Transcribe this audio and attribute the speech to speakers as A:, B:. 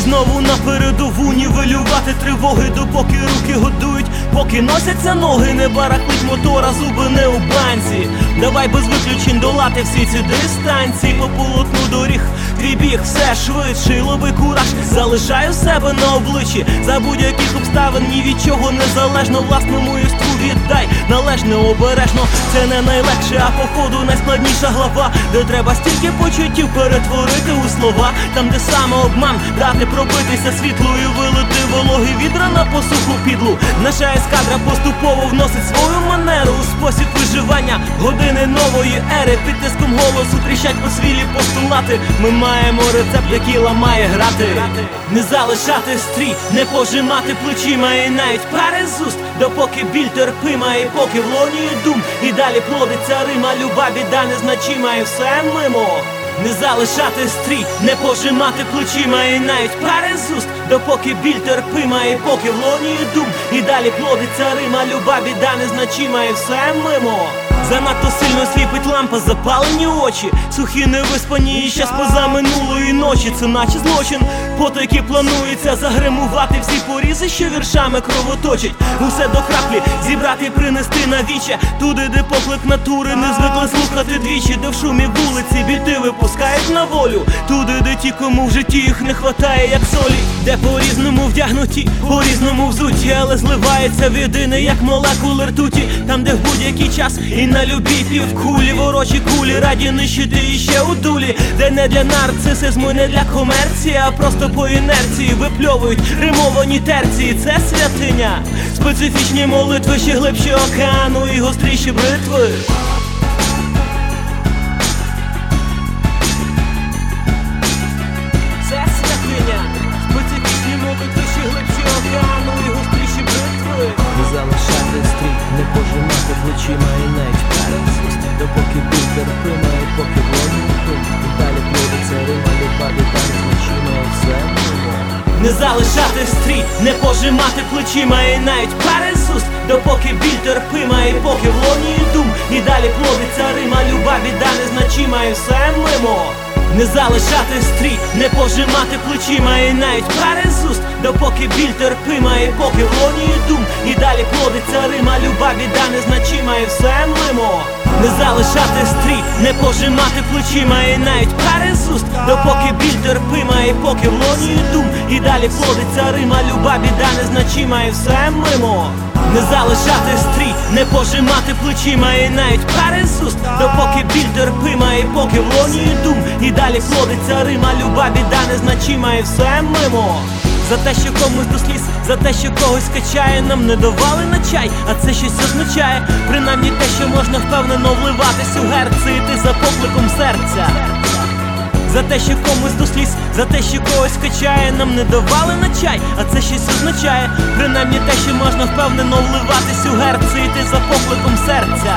A: знову на передову нівелювати тривоги, допоки руки годують, поки носяться ноги, не барахлить мотора, зуби не у банці. Давай без виключень долати всі ці дистанції по полотну доріг. Твій біг все швидше, лови кураж, залишаю себе на обличчі за будь-яких обставин, ні від чого незалежно власному єству віддай належне обережно. Це не найлегше, а походу найскладніша глава, де треба стільки почуттів перетворити у слова, там, де саме обман, дати пробитися світлою, вилити вологи відра на посуху підлу. Наша ескадра поступово вносить свою манеру у спосіб виживання години нової ери. Під тиском голосу тріщать по свілі постулати. Ми маємо рецепт, який ламає грати. Не залишати стрій, не пожимати плечима і навіть перезуст, допоки біль терпима, і поки в лоні дум, і далі плодиться рима, люба біда незначима, і все мимо. Не залишати стрій, не пожимати плечима і навіть пари з уст, допоки біль терпима, і поки в лоні дум, і далі плодиться рима, люба біда незначима, і все мимо. Занадто сильно сліпить лампа, запалені очі, сухі невиспані і щас поза минулої ночі. Це наче злочин, потоки планується загримувати всі порізи, що віршами кровоточать. Усе до краплі зібрати, принести на віче. Туди, де поклик натури, не звикли слухати двічі, де в шумі вулиці біти випускають на волю. Туди, де ті, кому в житті їх не хватає, як солі, де по-різному вдягнуті, по-різному взуті, але зливається в єдине, як молекули ртуті, там, де в будь-який час і на любій півкулі, ворочі кулі, раді нищити іще у дулі, де не для нарцисизму, не для комерції, а просто по інерції випльовують римовані терції. Це святиня, специфічні молитви, ще глибші океану і гостріші бритви.
B: Допоки біль терпима і поки І далі плодиться рима, люба біда незначима все
A: Не залишати стрій, не пожимати плечима і навіть перезуст, допоки біль терпима, і поки в дум, і далі плодиться рима, люба біда незначима, і все мимо. Не залишати стрій, не пожимати плечима і навіть перезуст, допоки біль терпима, і поки в лоні дум, і далі плодиться рима, люба біда незначима, і все мимо. Не залишати стрій, не пожимати плечима. І навіть перезуст, допоки біль терпима, і поки в лоні дум, і далі плодиться рима, люба біда незначима, і все мимо. Не залишати стрій, не пожимати плечима. І навіть перезуст, допоки біль терпима, і поки в лоні дум, і далі плодиться рима, люба біда незначима, і все мимо. За те, що комусь до сліз, за те, що когось качає, нам не давали на чай, а це щось означає. Принаймні те, що можна впевнено вливатись у герці, йти за покликом серця. За те, що комусь до сліз, за те, що когось качає, нам не давали на чай, а це щось означає. Принаймні те, що можна впевнено вливатись у герці, йти за покликом серця.